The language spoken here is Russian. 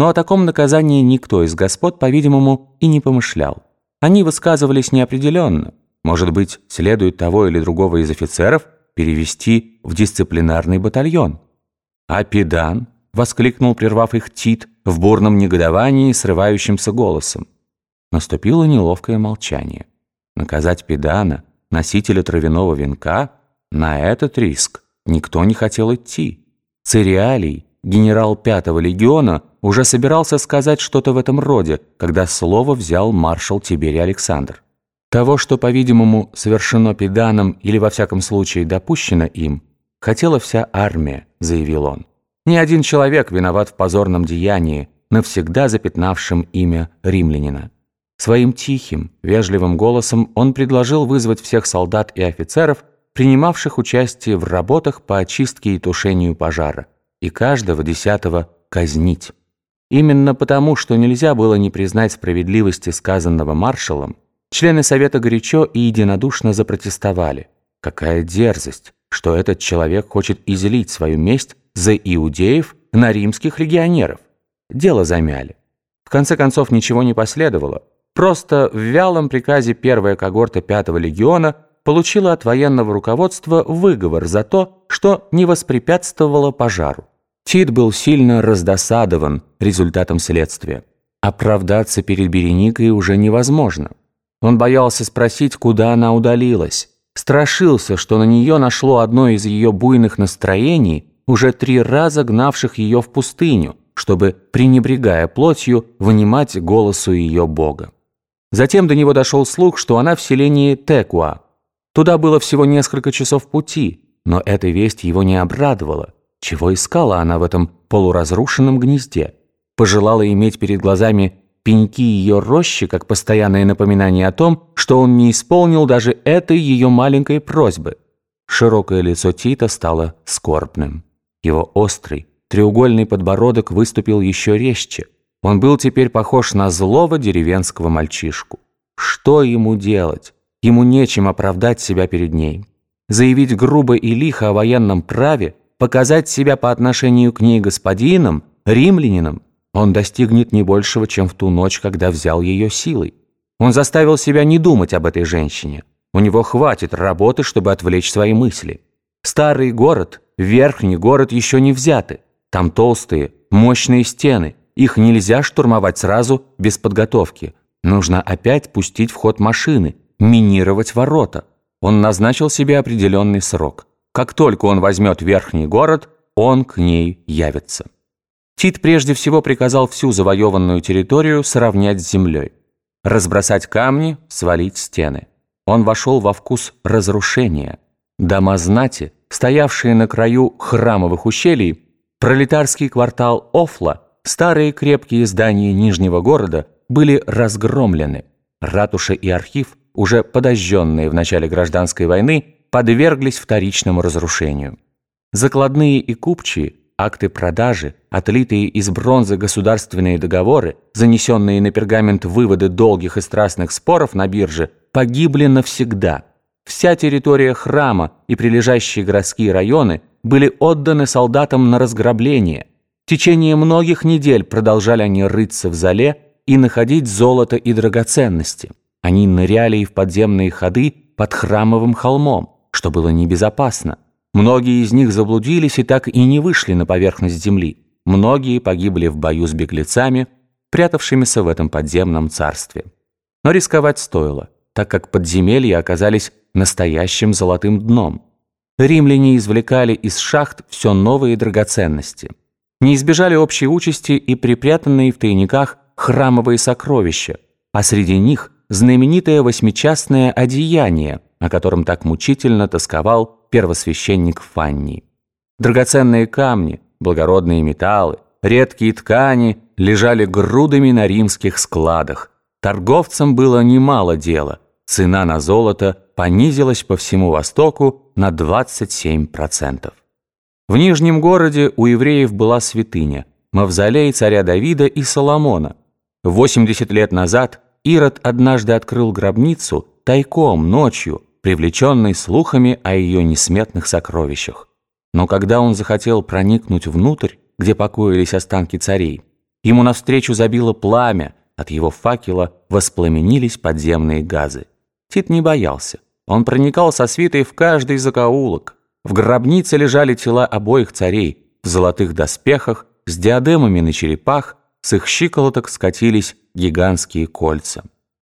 Но о таком наказании никто из господ, по-видимому, и не помышлял. Они высказывались неопределенно. Может быть, следует того или другого из офицеров перевести в дисциплинарный батальон. «А педан?» — воскликнул, прервав их Тит, в бурном негодовании, срывающимся голосом. Наступило неловкое молчание. Наказать педана, носителя травяного венка, на этот риск никто не хотел идти. Цириалий, генерал пятого легиона, уже собирался сказать что-то в этом роде, когда слово взял маршал Тиберий Александр. Того, что, по-видимому, совершено педаном или во всяком случае допущено им, хотела вся армия, заявил он. Ни один человек виноват в позорном деянии, навсегда запятнавшем имя римлянина. Своим тихим, вежливым голосом он предложил вызвать всех солдат и офицеров, принимавших участие в работах по очистке и тушению пожара, и каждого десятого казнить. Именно потому, что нельзя было не признать справедливости сказанного маршалом, члены Совета горячо и единодушно запротестовали. Какая дерзость, что этот человек хочет излить свою месть за иудеев на римских легионеров. Дело замяли. В конце концов ничего не последовало. Просто в вялом приказе первая когорта пятого легиона получила от военного руководства выговор за то, что не воспрепятствовало пожару. Тит был сильно раздосадован результатом следствия. Оправдаться перед Береникой уже невозможно. Он боялся спросить, куда она удалилась. Страшился, что на нее нашло одно из ее буйных настроений, уже три раза гнавших ее в пустыню, чтобы, пренебрегая плотью, вынимать голосу ее бога. Затем до него дошел слух, что она в селении Текуа. Туда было всего несколько часов пути, но эта весть его не обрадовала. Чего искала она в этом полуразрушенном гнезде? Пожелала иметь перед глазами пеньки ее рощи, как постоянное напоминание о том, что он не исполнил даже этой ее маленькой просьбы. Широкое лицо Тита стало скорбным. Его острый, треугольный подбородок выступил еще резче. Он был теперь похож на злого деревенского мальчишку. Что ему делать? Ему нечем оправдать себя перед ней. Заявить грубо и лихо о военном праве, показать себя по отношению к ней господином, римлянином, он достигнет не большего, чем в ту ночь, когда взял ее силой. Он заставил себя не думать об этой женщине. У него хватит работы, чтобы отвлечь свои мысли. Старый город, верхний город еще не взяты. Там толстые, мощные стены. Их нельзя штурмовать сразу, без подготовки. Нужно опять пустить в ход машины, минировать ворота. Он назначил себе определенный срок. Как только он возьмет верхний город, он к ней явится. Тит прежде всего приказал всю завоеванную территорию сравнять с землей. Разбросать камни, свалить стены. Он вошел во вкус разрушения – Дома знати, стоявшие на краю храмовых ущелий, пролетарский квартал Офла, старые крепкие здания Нижнего города были разгромлены. Ратуша и архив, уже подожженные в начале гражданской войны, подверглись вторичному разрушению. Закладные и купчие, акты продажи, отлитые из бронзы государственные договоры, занесенные на пергамент выводы долгих и страстных споров на бирже, погибли навсегда – Вся территория храма и прилежащие городские районы были отданы солдатам на разграбление. В течение многих недель продолжали они рыться в зале и находить золото и драгоценности. Они ныряли и в подземные ходы под храмовым холмом, что было небезопасно. Многие из них заблудились и так и не вышли на поверхность земли. Многие погибли в бою с беглецами, прятавшимися в этом подземном царстве. Но рисковать стоило, так как подземелья оказались настоящим золотым дном. Римляне извлекали из шахт все новые драгоценности. Не избежали общей участи и припрятанные в тайниках храмовые сокровища, а среди них знаменитое восьмичастное одеяние, о котором так мучительно тосковал первосвященник Фанни. Драгоценные камни, благородные металлы, редкие ткани лежали грудами на римских складах. Торговцам было немало дела – цена на золото понизилась по всему Востоку на 27%. В Нижнем городе у евреев была святыня, мавзолей царя Давида и Соломона. 80 лет назад Ирод однажды открыл гробницу тайком ночью, привлеченный слухами о ее несметных сокровищах. Но когда он захотел проникнуть внутрь, где покоились останки царей, Ему навстречу забило пламя, от его факела воспламенились подземные газы. Тит не боялся. Он проникал со свитой в каждый закоулок. В гробнице лежали тела обоих царей, в золотых доспехах, с диадемами на черепах, с их щиколоток скатились гигантские кольца.